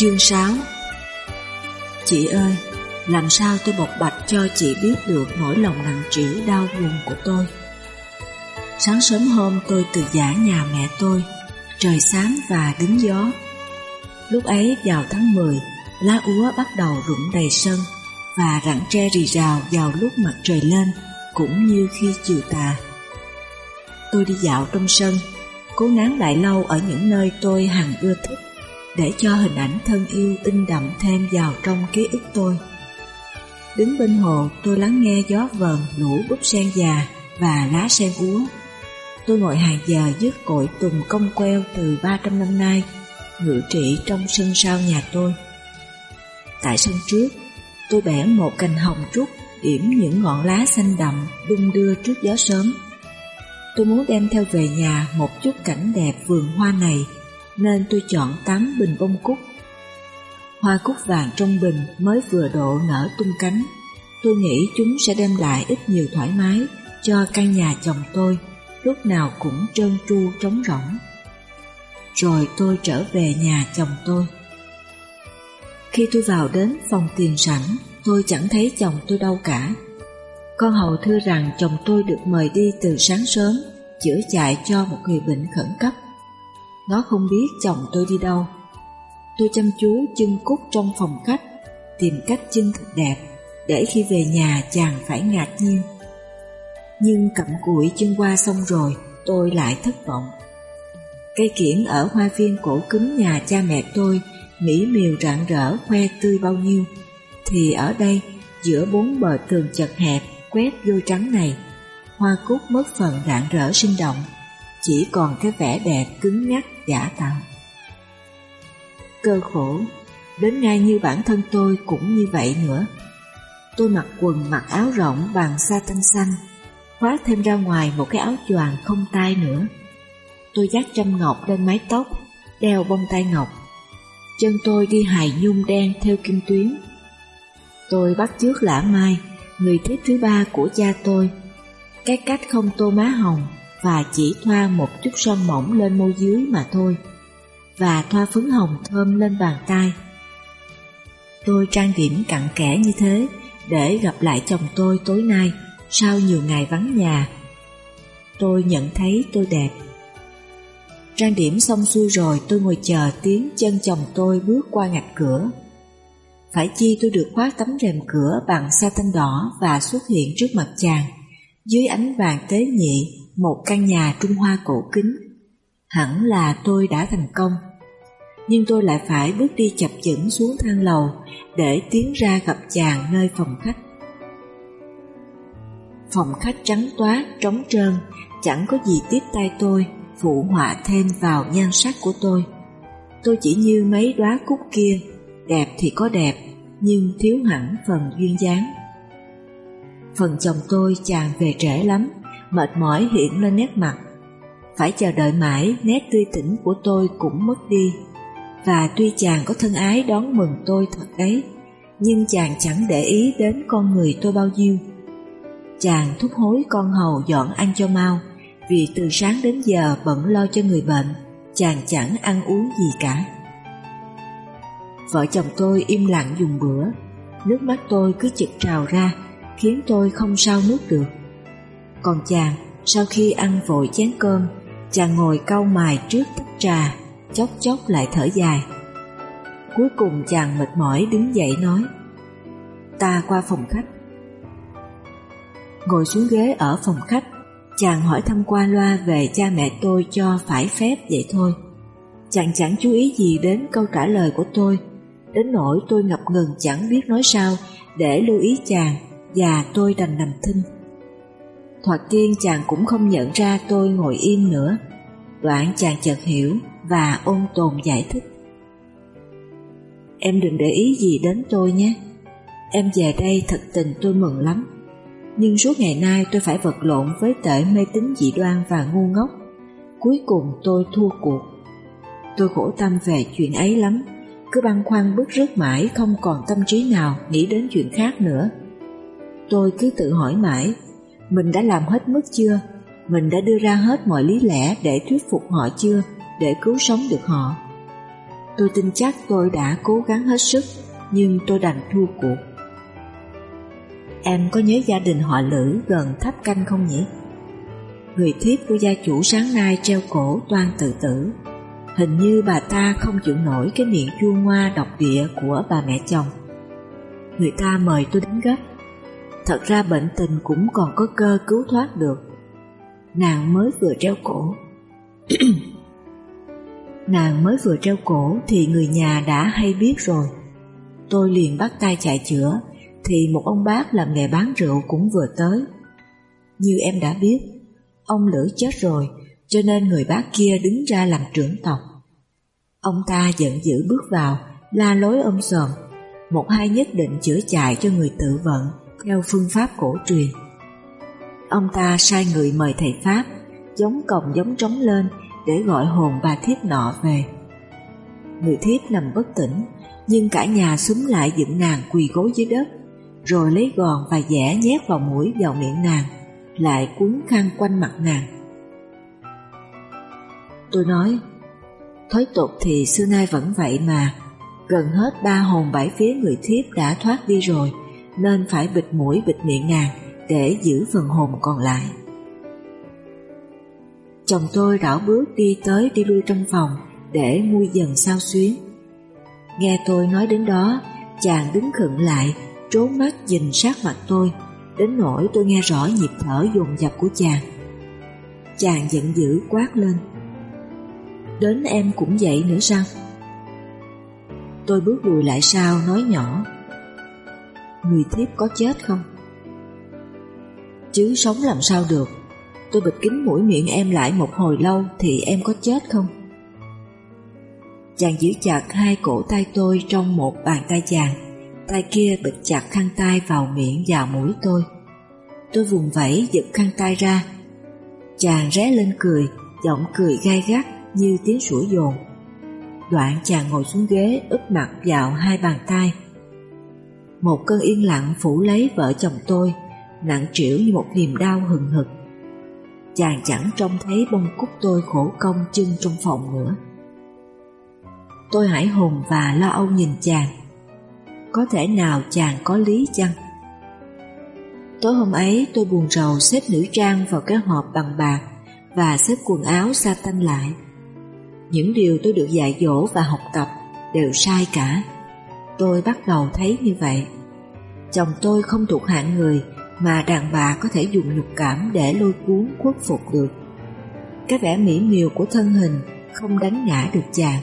Chương 6 Chị ơi, làm sao tôi bộc bạch cho chị biết được nỗi lòng nặng trĩu đau buồn của tôi? Sáng sớm hôm tôi từ giả nhà mẹ tôi, trời xám và đứng gió. Lúc ấy vào tháng 10, lá úa bắt đầu rụng đầy sân và rặng tre rì rào vào lúc mặt trời lên, cũng như khi chiều tà. Tôi đi dạo trong sân, cố nán lại lâu ở những nơi tôi hằng ưa thích để cho hình ảnh thân yêu in đậm thêm vào trong ký ức tôi. Đứng bên hồ tôi lắng nghe gió vờn lũ búp sen già và lá sen úa. Tôi ngồi hàng giờ dứt cội tùng công queo từ 300 năm nay, ngự trị trong sân sau nhà tôi. Tại sân trước, tôi bẻ một cành hồng trúc điểm những ngọn lá xanh đậm đung đưa trước gió sớm. Tôi muốn đem theo về nhà một chút cảnh đẹp vườn hoa này nên tôi chọn 8 bình bông cúc. Hoa cúc vàng trong bình mới vừa độ nở tung cánh. Tôi nghĩ chúng sẽ đem lại ít nhiều thoải mái cho căn nhà chồng tôi, lúc nào cũng trơn tru trống rỗng. Rồi tôi trở về nhà chồng tôi. Khi tôi vào đến phòng tiền sảnh, tôi chẳng thấy chồng tôi đâu cả. Con hầu thưa rằng chồng tôi được mời đi từ sáng sớm chữa chạy cho một người bệnh khẩn cấp. Nó không biết chồng tôi đi đâu. Tôi chăm chú chân cúc trong phòng khách, Tìm cách chân thật đẹp Để khi về nhà chàng phải ngạc nhiên. Nhưng cặm cụi chân qua xong rồi, Tôi lại thất vọng. Cây kiển ở hoa viên cổ kính nhà cha mẹ tôi Mỹ miều rạng rỡ khoe tươi bao nhiêu, Thì ở đây, giữa bốn bờ tường chật hẹp, Quét vô trắng này, Hoa cúc mất phần rạng rỡ sinh động chỉ còn cái vẻ đẹp cứng nhắc giả tạo. Cơ khổ, đến ngay như bản thân tôi cũng như vậy nữa. Tôi mặc quần mặc áo rộng bằng sa tanh xanh, khoác thêm ra ngoài một cái áo choàng không tay nữa. Tôi dắt trăm ngọc lên mái tóc, đeo bông tai ngọc. Chân tôi đi hài nhung đen theo kim tuyến. Tôi bắt chước lã mai, người thiếp thứ ba của cha tôi. Cái cách không tô má hồng và chỉ thoa một chút son mỏng lên môi dưới mà thôi, và thoa phấn hồng thơm lên bàn tay. Tôi trang điểm cặn kẽ như thế để gặp lại chồng tôi tối nay sau nhiều ngày vắng nhà. Tôi nhận thấy tôi đẹp. Trang điểm xong xuôi rồi tôi ngồi chờ tiếng chân chồng tôi bước qua ngạch cửa. Phải chi tôi được khoác tấm rèm cửa bằng sa tanh đỏ và xuất hiện trước mặt chàng dưới ánh vàng tế nhị một căn nhà Trung Hoa cổ kính. Hẳn là tôi đã thành công. Nhưng tôi lại phải bước đi chập chững xuống thang lầu để tiến ra gặp chàng nơi phòng khách. Phòng khách trắng toát, trống trơn, chẳng có gì tiếp tay tôi, phụ họa thêm vào nhan sắc của tôi. Tôi chỉ như mấy đóa cúc kia, đẹp thì có đẹp, nhưng thiếu hẳn phần duyên dáng. Phần chồng tôi chàng về trễ lắm, mệt mỏi hiện lên nét mặt. Phải chờ đợi mãi, nét tươi tỉnh của tôi cũng mất đi. Và tuy chàng có thân ái đón mừng tôi thật đấy, nhưng chàng chẳng để ý đến con người tôi bao nhiêu. Chàng thúc hối con hầu dọn ăn cho mau, vì từ sáng đến giờ bận lo cho người bệnh, chàng chẳng ăn uống gì cả. Vợ chồng tôi im lặng dùng bữa, nước mắt tôi cứ chực trào ra, khiến tôi không sao nuốt được. Còn chàng, sau khi ăn vội chén cơm, chàng ngồi cau mài trước tách trà, chốc chốc lại thở dài. Cuối cùng chàng mệt mỏi đứng dậy nói, ta qua phòng khách. Ngồi xuống ghế ở phòng khách, chàng hỏi thăm qua loa về cha mẹ tôi cho phải phép vậy thôi. Chàng chẳng chú ý gì đến câu trả lời của tôi, đến nỗi tôi ngập ngừng chẳng biết nói sao để lưu ý chàng và tôi đành nằm thinh. Thoạt tiên chàng cũng không nhận ra tôi ngồi im nữa. Đoạn chàng chợt hiểu Và ôn tồn giải thích. Em đừng để ý gì đến tôi nhé. Em về đây thật tình tôi mừng lắm. Nhưng suốt ngày nay tôi phải vật lộn với tệ mê tín dị đoan và ngu ngốc. Cuối cùng tôi thua cuộc. Tôi khổ tâm về chuyện ấy lắm. Cứ băn khoăn bức rứt mãi Không còn tâm trí nào nghĩ đến chuyện khác nữa. Tôi cứ tự hỏi mãi mình đã làm hết mức chưa? Mình đã đưa ra hết mọi lý lẽ để thuyết phục họ chưa? Để cứu sống được họ? Tôi tin chắc tôi đã cố gắng hết sức, nhưng tôi đành thua cuộc. Em có nhớ gia đình họ Lữ gần tháp canh không nhỉ? Người thiếp của gia chủ sáng nay treo cổ toan tự tử. Hình như bà ta không chịu nổi cái miệng chua ngoa độc địa của bà mẹ chồng. Người ta mời tôi đến gấp. Thật ra bệnh tình cũng còn có cơ cứu thoát được. Nàng mới vừa treo cổ. Nàng mới vừa treo cổ thì người nhà đã hay biết rồi. Tôi liền bắt tay chạy chữa thì một ông bác làm nghề bán rượu cũng vừa tới. Như em đã biết, ông Lữ chết rồi cho nên người bác kia đứng ra làm trưởng tộc. Ông ta giận dữ bước vào, la lối ôm sòm, một hai nhất định chữa chạy cho người tự vận theo phương pháp cổ truyền. Ông ta sai người mời thầy Pháp, giống còng giống trống lên để gọi hồn bà thiếp nọ về. Người thiếp nằm bất tỉnh, nhưng cả nhà súng lại dựng nàng quỳ gối dưới đất, rồi lấy gòn và dẻ nhét vào mũi vào miệng nàng, lại cuốn khăn quanh mặt nàng. Tôi nói, thói tục thì xưa nay vẫn vậy mà, gần hết ba hồn bảy phía người thiếp đã thoát đi rồi, nên phải bịt mũi bịt miệng nàng để giữ phần hồn còn lại. Chồng tôi đảo bước đi tới đi lui trong phòng để nguôi dần sao xuyến. Nghe tôi nói đến đó, chàng đứng khựng lại, trốn mắt nhìn sát mặt tôi, đến nỗi tôi nghe rõ nhịp thở dồn dập của chàng. Chàng giận dữ quát lên. Đến em cũng vậy nữa sao? Tôi bước lùi lại sau nói nhỏ. Người thiếp có chết không? Chứ sống làm sao được. Tôi bịt kín mũi miệng em lại một hồi lâu Thì em có chết không? Chàng giữ chặt hai cổ tay tôi Trong một bàn tay chàng. Tay kia bịt chặt khăn tay vào miệng và mũi tôi. Tôi vùng vẫy giật khăn tay ra. Chàng ré lên cười, Giọng cười gai gắt như tiếng sủa dồn. Đoạn chàng ngồi xuống ghế úp mặt vào hai bàn tay. Một cơn yên lặng phủ lấy vợ chồng tôi, Nặng trĩu như một niềm đau hừng hực chàng chẳng trông thấy bông cúc tôi khổ công chân trong phòng nữa. Tôi hải hùng và lo âu nhìn chàng. Có thể nào chàng có lý chăng? Tối hôm ấy, tôi buồn rầu xếp nữ trang vào cái hộp bằng bạc và xếp quần áo sa tanh lại. Những điều tôi được dạy dỗ và học tập đều sai cả. Tôi bắt đầu thấy như vậy. Chồng tôi không thuộc hạng người mà đàn bà có thể dùng nhục cảm để lôi cuốn khuất phục được. Cái vẻ mỹ miều của thân hình không đánh ngã được chàng.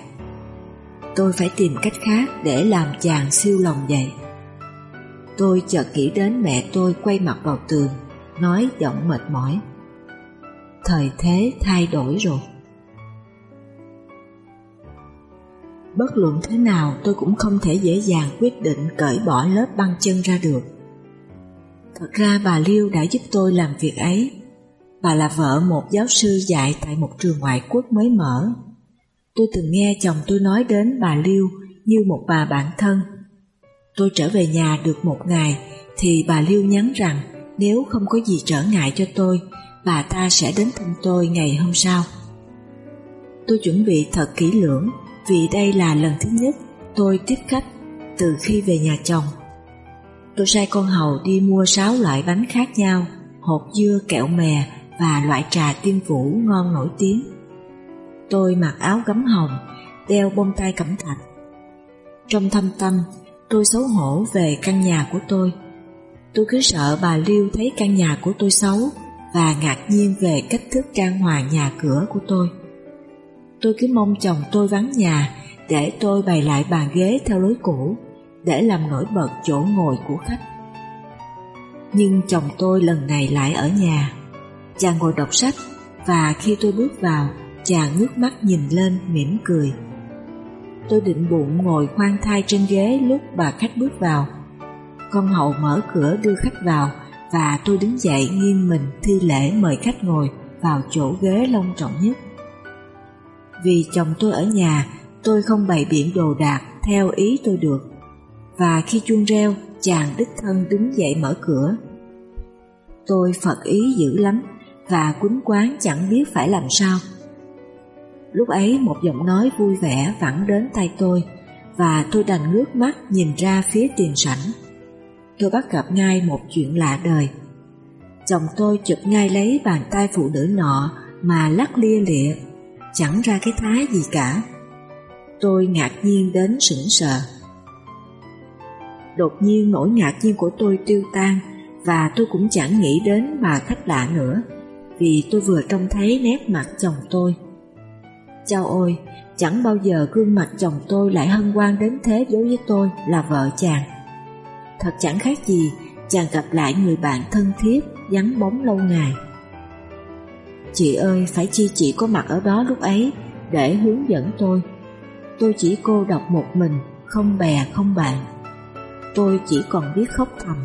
Tôi phải tìm cách khác để làm chàng siêu lòng dậy Tôi chợt nghĩ đến mẹ tôi quay mặt vào tường, nói giọng mệt mỏi. Thời thế thay đổi rồi. Bất luận thế nào tôi cũng không thể dễ dàng quyết định cởi bỏ lớp băng chân ra được. Thật ra bà Liêu đã giúp tôi làm việc ấy. Bà là vợ một giáo sư dạy tại một trường ngoại quốc mới mở. Tôi từng nghe chồng tôi nói đến bà Liêu như một bà bạn thân. Tôi trở về nhà được một ngày thì bà Liêu nhắn rằng nếu không có gì trở ngại cho tôi, bà ta sẽ đến thăm tôi ngày hôm sau. Tôi chuẩn bị thật kỹ lưỡng vì đây là lần thứ nhất tôi tiếp khách từ khi về nhà chồng tôi sai con hầu đi mua sáu loại bánh khác nhau, hột dưa kẹo mè và loại trà tiên vũ ngon nổi tiếng. Tôi mặc áo gấm hồng, đeo bông tai cẩm thạch. Trong thâm tâm, tôi xấu hổ về căn nhà của tôi. Tôi cứ sợ bà Liêu thấy căn nhà của tôi xấu và ngạc nhiên về cách thức trang hoàng nhà cửa của tôi. Tôi cứ mong chồng tôi vắng nhà để tôi bày lại bàn ghế theo lối cũ để làm nổi bật chỗ ngồi của khách. Nhưng chồng tôi lần này lại ở nhà. Chàng ngồi đọc sách và khi tôi bước vào, chàng ngước mắt nhìn lên mỉm cười. Tôi định bụng ngồi khoan thai trên ghế lúc bà khách bước vào. Con hậu mở cửa đưa khách vào và tôi đứng dậy nghiêng mình thi lễ mời khách ngồi vào chỗ ghế long trọng nhất. Vì chồng tôi ở nhà, tôi không bày biện đồ đạc theo ý tôi được và khi chuông reo, chàng đích thân đứng dậy mở cửa. Tôi phật ý dữ lắm và quýnh quán chẳng biết phải làm sao. Lúc ấy một giọng nói vui vẻ vẳng đến tay tôi và tôi đành ngước mắt nhìn ra phía tiền sảnh. Tôi bắt gặp ngay một chuyện lạ đời. Chồng tôi chụp ngay lấy bàn tay phụ nữ nọ mà lắc lia lịa, chẳng ra cái thái gì cả. Tôi ngạc nhiên đến sững sờ. Đột nhiên nỗi ngạc nhiên của tôi tiêu tan và tôi cũng chẳng nghĩ đến bà khách lạ nữa vì tôi vừa trông thấy nét mặt chồng tôi. Chao ôi, chẳng bao giờ gương mặt chồng tôi lại hân hoan đến thế đối với tôi là vợ chàng. Thật chẳng khác gì chàng gặp lại người bạn thân thiết, vắng bóng lâu ngày. Chị ơi, phải chi chị có mặt ở đó lúc ấy để hướng dẫn tôi. Tôi chỉ cô độc một mình, không bè không bạn. Tôi chỉ còn biết khóc thầm,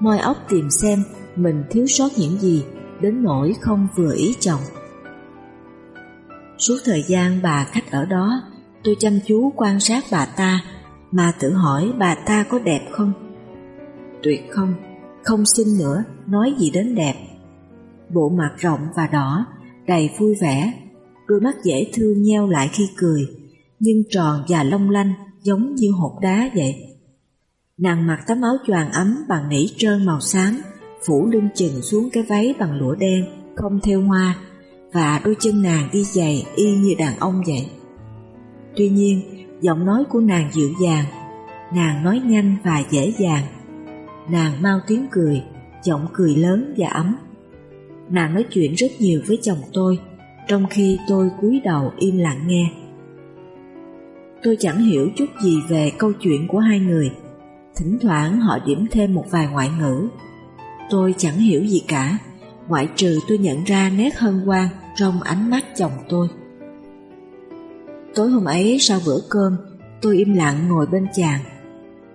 moi óc tìm xem mình thiếu sót những gì đến nỗi không vừa ý chồng. Suốt thời gian bà khách ở đó, tôi chăm chú quan sát bà ta mà tự hỏi bà ta có đẹp không? Tuyệt không, không xinh nữa, nói gì đến đẹp. Bộ mặt rộng và đỏ, đầy vui vẻ, đôi mắt dễ thương nheo lại khi cười, nhưng tròn và long lanh giống như hột đá vậy. Nàng mặc tấm áo choàng ấm bằng nỉ trơn màu xám, phủ lưng chừng xuống cái váy bằng lụa đen, không theo hoa, và đôi chân nàng đi giày y như đàn ông vậy. Tuy nhiên, giọng nói của nàng dịu dàng, nàng nói nhanh và dễ dàng. Nàng mau tiếng cười, giọng cười lớn và ấm. Nàng nói chuyện rất nhiều với chồng tôi, trong khi tôi cúi đầu im lặng nghe. Tôi chẳng hiểu chút gì về câu chuyện của hai người. Thỉnh thoảng họ điểm thêm một vài ngoại ngữ. Tôi chẳng hiểu gì cả, ngoại trừ tôi nhận ra nét hân hoan trong ánh mắt chồng tôi. Tối hôm ấy sau bữa cơm, tôi im lặng ngồi bên chàng.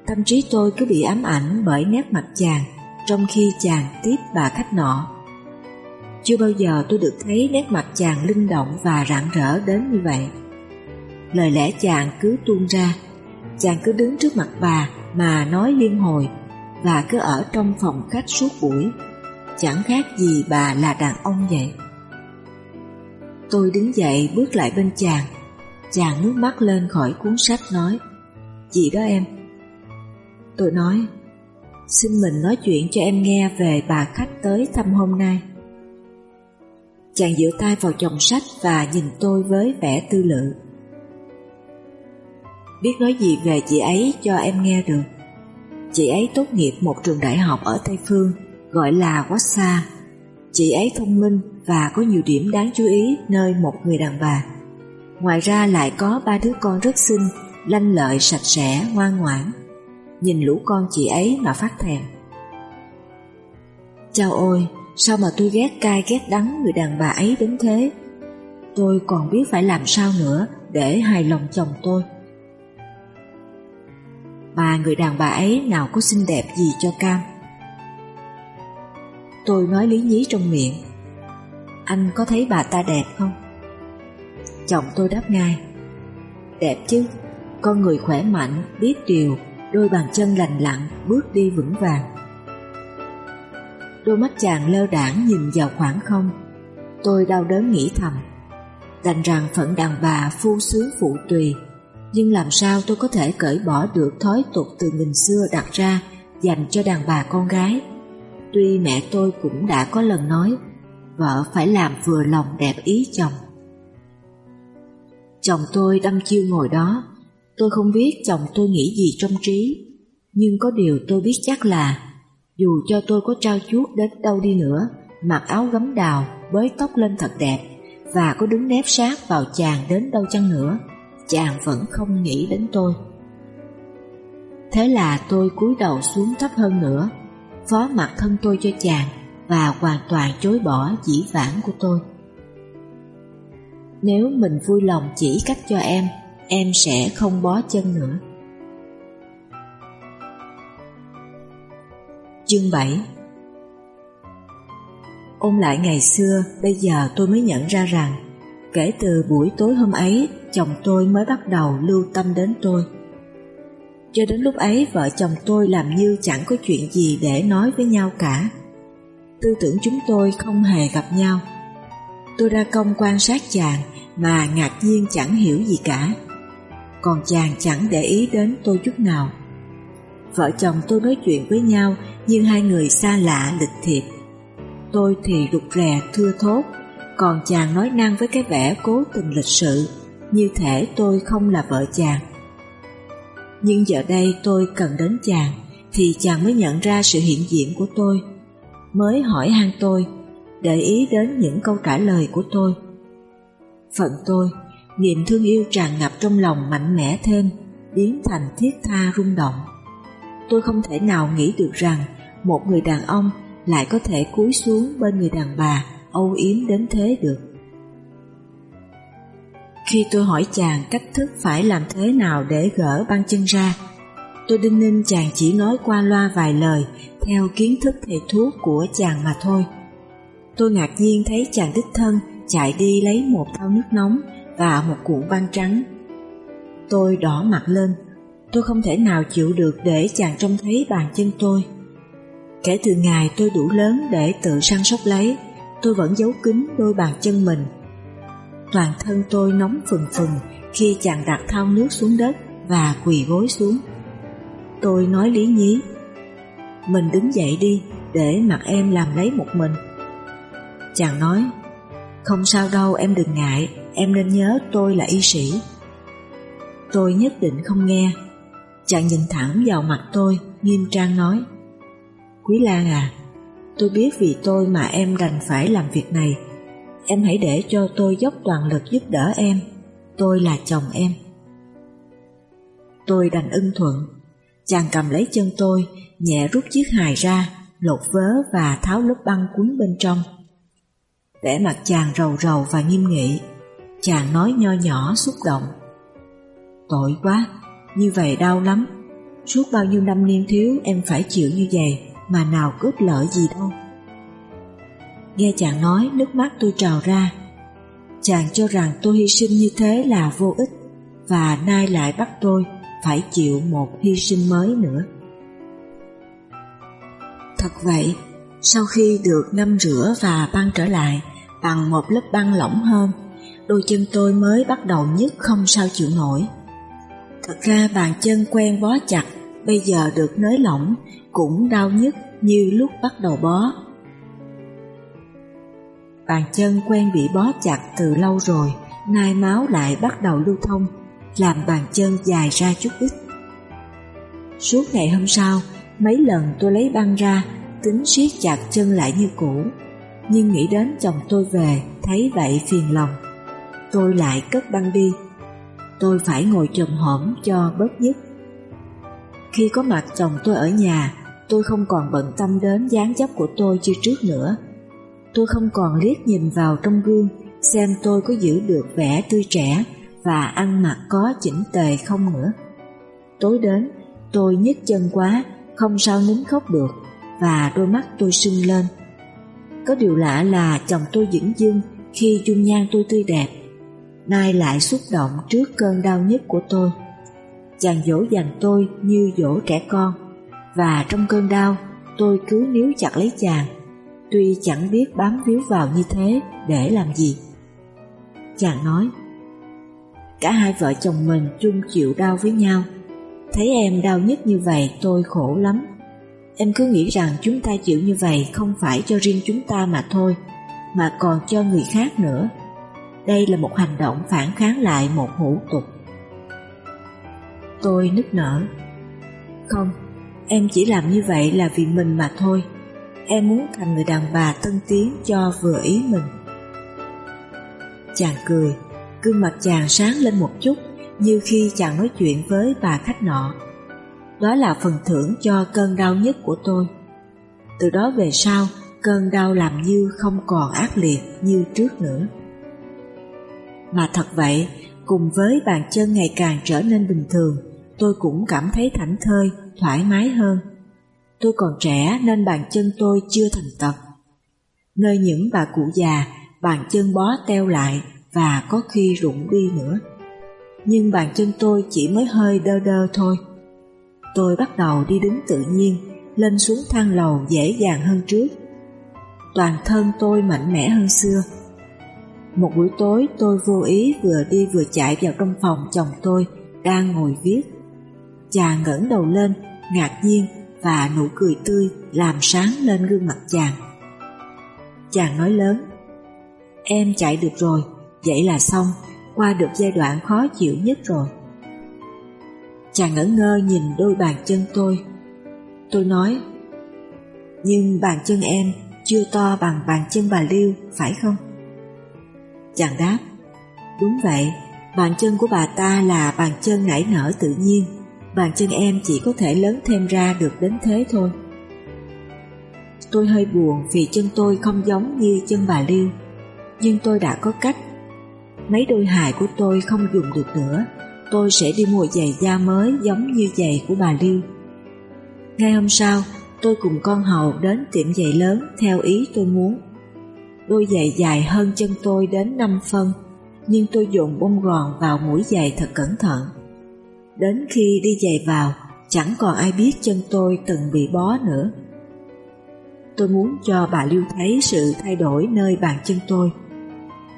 Tâm trí tôi cứ bị ám ảnh bởi nét mặt chàng, trong khi chàng tiếp bà khách nọ. Chưa bao giờ tôi được thấy nét mặt chàng linh động và rạng rỡ đến như vậy. Lời lẽ chàng cứ tuôn ra, chàng cứ đứng trước mặt bà mà nói liên hồi và cứ ở trong phòng khách suốt buổi, chẳng khác gì bà là đàn ông vậy. Tôi đứng dậy bước lại bên chàng. Chàng nước mắt lên khỏi cuốn sách nói Chị đó em. Tôi nói Xin mình nói chuyện cho em nghe về bà khách tới thăm hôm nay. Chàng dựa tay vào chồng sách và nhìn tôi với vẻ tư lự Biết nói gì về chị ấy cho em nghe được Chị ấy tốt nghiệp một trường đại học ở Tây Phương Gọi là Wassa Chị ấy thông minh và có nhiều điểm đáng chú ý nơi một người đàn bà. Ngoài ra lại có ba đứa con rất xinh, lanh lợi, sạch sẽ, ngoan ngoãn. Nhìn lũ con chị ấy mà phát thèm. Chao ôi, sao mà tôi ghét cay ghét đắng người đàn bà ấy đến thế? Tôi còn biết phải làm sao nữa để hài lòng chồng tôi. Bà người đàn bà ấy nào có xinh đẹp gì cho cam. Tôi nói lý nhí trong miệng Anh có thấy bà ta đẹp không? Chồng tôi đáp ngay Đẹp chứ Con người khỏe mạnh, biết điều Đôi bàn chân lành lặn Bước đi vững vàng Đôi mắt chàng lơ đảng nhìn vào khoảng không. Tôi đau đớn nghĩ thầm. Đành rằng phận đàn bà phu sướng phụ tùy. Nhưng làm sao tôi có thể cởi bỏ được thói tục từ mình xưa đặt ra Dành cho đàn bà con gái? Tuy mẹ tôi cũng đã có lần nói, Vợ phải làm vừa lòng đẹp ý chồng. Chồng tôi đâm chiêu ngồi đó. Tôi không biết chồng tôi nghĩ gì trong trí. Nhưng có điều tôi biết chắc là dù cho tôi có trao chuốt đến đâu đi nữa Mặc áo gấm đào Bới tóc lên thật đẹp Và có đứng nép sát vào chàng đến đâu chăng nữa Chàng vẫn không nghĩ đến tôi Thế là tôi cúi đầu xuống thấp hơn nữa phó mặt thân tôi cho chàng và hoàn toàn chối bỏ dĩ vãng của tôi. Nếu mình vui lòng chỉ cách cho em, em sẽ không bó chân nữa. Chương 7 ôm lại ngày xưa, bây giờ tôi mới nhận ra rằng kể từ buổi tối hôm ấy, chồng tôi mới bắt đầu lưu tâm đến tôi. Cho đến lúc ấy vợ chồng tôi làm như chẳng có chuyện gì để nói với nhau cả. Tư tưởng chúng tôi không hề gặp nhau. Tôi ra công quan sát chàng mà ngạc nhiên chẳng hiểu gì cả. Còn chàng chẳng để ý đến tôi chút nào. Vợ chồng tôi nói chuyện với nhau như hai người xa lạ lịch thiệp. Tôi thì rụt rè thưa thốt, còn chàng nói năng với cái vẻ cố tình lịch sự, như thể tôi không là vợ chàng. Nhưng giờ đây tôi cần đến chàng, thì chàng mới nhận ra sự hiện diện của tôi, mới hỏi han tôi, để ý đến những câu trả lời của tôi. Phận tôi, niềm thương yêu tràn ngập trong lòng mạnh mẽ thêm, biến thành thiết tha rung động. Tôi không thể nào nghĩ được rằng một người đàn ông lại có thể cúi xuống bên người đàn bà âu yếm đến thế được. Khi tôi hỏi chàng cách thức phải làm thế nào để gỡ băng chân ra, tôi đinh ninh chàng chỉ nói qua loa vài lời theo kiến thức thầy thuốc của chàng mà thôi. Tôi ngạc nhiên thấy chàng đích thân chạy đi lấy một thau nước nóng và một cuộn băng trắng. Tôi đỏ mặt lên, tôi không thể nào chịu được để chàng trông thấy bàn chân tôi. Kể từ ngày tôi đủ lớn để tự săn sóc lấy, tôi vẫn giấu kín đôi bàn chân mình. Toàn thân tôi nóng phừng phừng khi chàng đặt thau nước xuống đất và quỳ gối xuống. Tôi nói lý nhí, mình đứng dậy đi để mặc em làm lấy một mình. Chàng nói, không sao đâu em đừng ngại, em nên nhớ tôi là y sĩ. Tôi nhất định không nghe. Chàng nhìn thẳng vào mặt tôi, nghiêm trang nói, Quý Lan à, tôi biết vì tôi mà em đành phải làm việc này. Em hãy để cho tôi dốc toàn lực giúp đỡ em. Tôi là chồng em. Tôi đành ưng thuận. Chàng cầm lấy chân tôi, nhẹ rút chiếc hài ra, lột vớ và tháo lớp băng cuốn bên trong. Vẻ mặt chàng rầu rầu và nghiêm nghị. Chàng nói nho nhỏ xúc động. Tội quá, như vậy đau lắm. Suốt bao nhiêu năm niên thiếu em phải chịu như vậy mà nào cướp lợi gì đâu. Nghe chàng nói nước mắt tôi trào ra. Chàng cho rằng tôi hy sinh như thế là vô ích và nay lại bắt tôi phải chịu một hy sinh mới nữa. Thật vậy, sau khi được năm rửa và băng trở lại bằng một lớp băng lỏng hơn, đôi chân tôi mới bắt đầu nhức không sao chịu nổi. Thật ra bàn chân quen bó chặt, bây giờ được nới lỏng cũng đau nhức như lúc bắt đầu bó. Bàn chân quen bị bó chặt từ lâu rồi, nai máu lại bắt đầu lưu thông, làm bàn chân dài ra chút ít. Suốt ngày hôm sau, mấy lần tôi lấy băng ra, tính siết chặt chân lại như cũ, nhưng nghĩ đến chồng tôi về, thấy vậy phiền lòng. Tôi lại cất băng đi. Tôi phải ngồi chồm hổm cho bớt nhức. Khi có mặt chồng tôi ở nhà, tôi không còn bận tâm đến dáng dấp của tôi như trước nữa. Tôi không còn liếc nhìn vào trong gương xem tôi có giữ được vẻ tươi trẻ và ăn mặc có chỉnh tề không nữa. Tối đến, tôi nhức chân quá, không sao nín khóc được và đôi mắt tôi sưng lên. Có điều lạ là chồng tôi dững dưng khi dung nhan tôi tươi đẹp, nay lại xúc động trước cơn đau nhất của tôi. Chàng dỗ dành tôi như dỗ trẻ con, và trong cơn đau, tôi cứ níu chặt lấy chàng tuy chẳng biết bám víu vào như thế để làm gì. Chàng nói, Cả hai vợ chồng mình chung chịu đau với nhau Thấy em đau nhất như vậy tôi khổ lắm Em cứ nghĩ rằng chúng ta chịu như vậy không phải cho riêng chúng ta mà thôi, Mà còn cho người khác nữa đây là một hành động phản kháng lại một hủ tục. Tôi nức nở. Không, Em chỉ làm như vậy là vì mình mà thôi. Em muốn thành người đàn bà tân tiến cho vừa ý mình. Chàng cười Gương mặt chàng sáng lên một chút Như khi chàng nói chuyện với bà khách nọ. Đó là phần thưởng cho cơn đau nhất của tôi. Từ đó về sau Cơn đau làm như không còn ác liệt như trước nữa. Mà thật vậy Cùng với bàn chân ngày càng trở nên bình thường Tôi cũng cảm thấy thảnh thơi thoải mái hơn. Tôi còn trẻ nên bàn chân tôi chưa thành tật. Nơi những bà cụ già, bàn chân bó teo lại và có khi rụng đi nữa. Nhưng bàn chân tôi chỉ mới hơi đơ đơ thôi. Tôi bắt đầu đi đứng tự nhiên, lên xuống thang lầu dễ dàng hơn trước. Toàn thân tôi mạnh mẽ hơn xưa. Một buổi tối tôi vô ý vừa đi vừa chạy vào trong phòng chồng tôi đang ngồi viết. Chàng ngẩng đầu lên, ngạc nhiên và nụ cười tươi làm sáng lên gương mặt chàng. Chàng nói lớn, em chạy được rồi, vậy là xong, qua được giai đoạn khó chịu nhất rồi. Chàng ngỡ ngơ nhìn đôi bàn chân tôi. Tôi nói, nhưng bàn chân em chưa to bằng bàn chân bà Liêu, phải không? Chàng đáp, đúng vậy, bàn chân của bà ta là bàn chân nảy nở tự nhiên, bàn chân em chỉ có thể lớn thêm ra được đến thế thôi. Tôi hơi buồn vì chân tôi không giống như chân bà Liêu, nhưng tôi đã có cách. Mấy đôi hài của tôi không dùng được nữa, tôi sẽ đi mua giày da mới giống như giày của bà Liêu. Ngay hôm sau, tôi cùng con hầu đến tiệm giày lớn theo ý tôi muốn. Đôi giày dài hơn chân tôi đến 5 phân, nhưng tôi dùng bông gòn vào mũi giày thật cẩn thận. Đến khi đi giày vào, chẳng còn ai biết chân tôi từng bị bó nữa. Tôi muốn cho bà Lưu thấy sự thay đổi nơi bàn chân tôi.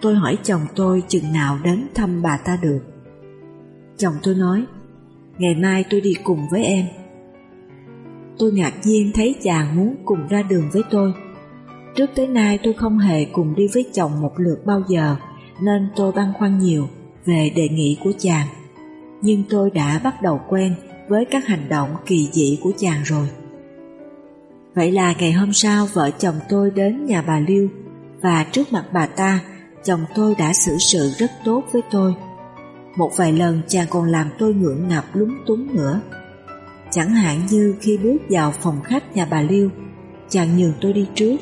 Tôi hỏi chồng tôi chừng nào đến thăm bà ta được. Chồng tôi nói, ngày mai tôi đi cùng với em. Tôi ngạc nhiên thấy chàng muốn cùng ra đường với tôi. Trước tới nay tôi không hề cùng đi với chồng một lượt bao giờ, nên tôi băn khoăn nhiều về đề nghị của chàng. Nhưng tôi đã bắt đầu quen với các hành động kỳ dị của chàng rồi. Vậy là ngày hôm sau vợ chồng tôi đến nhà bà Liêu và trước mặt bà ta, chồng tôi đã xử sự rất tốt với tôi. Một vài lần chàng còn làm tôi ngượng ngập lúng túng nữa. Chẳng hạn như khi bước vào phòng khách nhà bà Liêu, chàng nhường tôi đi trước.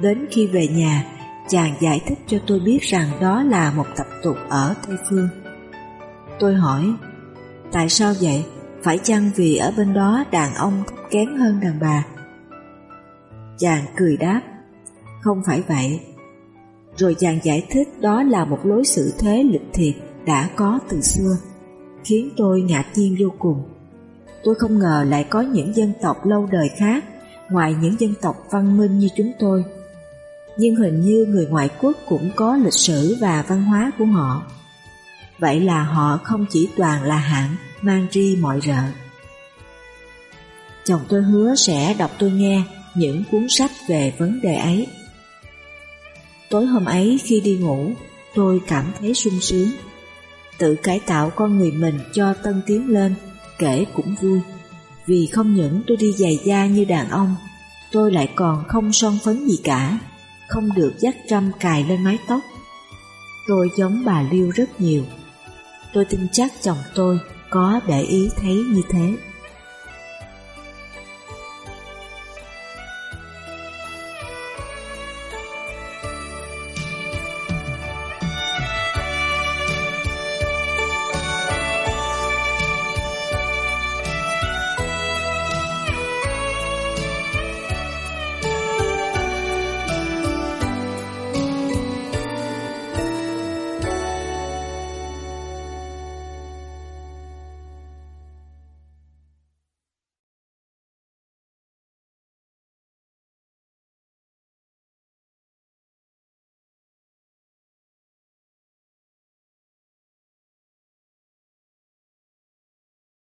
Đến khi về nhà, chàng giải thích cho tôi biết rằng đó là một tập tục ở Tây Phương. Tôi hỏi, tại sao vậy? Phải chăng vì ở bên đó đàn ông thấp kém hơn đàn bà? Chàng cười đáp, không phải vậy. Rồi chàng giải thích đó là một lối xử thế lịch thiệp đã có từ xưa, khiến tôi ngạc nhiên vô cùng. Tôi không ngờ lại có những dân tộc lâu đời khác ngoài những dân tộc văn minh như chúng tôi. Nhưng hình như người ngoại quốc cũng có lịch sử và văn hóa của họ. Vậy là họ không chỉ toàn là hạng mang ri mọi rợ. Chồng tôi hứa sẽ đọc tôi nghe những cuốn sách về vấn đề ấy. Tối hôm ấy khi đi ngủ, tôi cảm thấy sung sướng. Tự cải tạo con người mình cho tân tiến lên, kể cũng vui. Vì không những tôi đi giày da như đàn ông, tôi lại còn không son phấn gì cả, không được dắt trăm cài lên mái tóc. Tôi giống bà Liêu rất nhiều. Tôi tin chắc chồng tôi có để ý thấy như thế.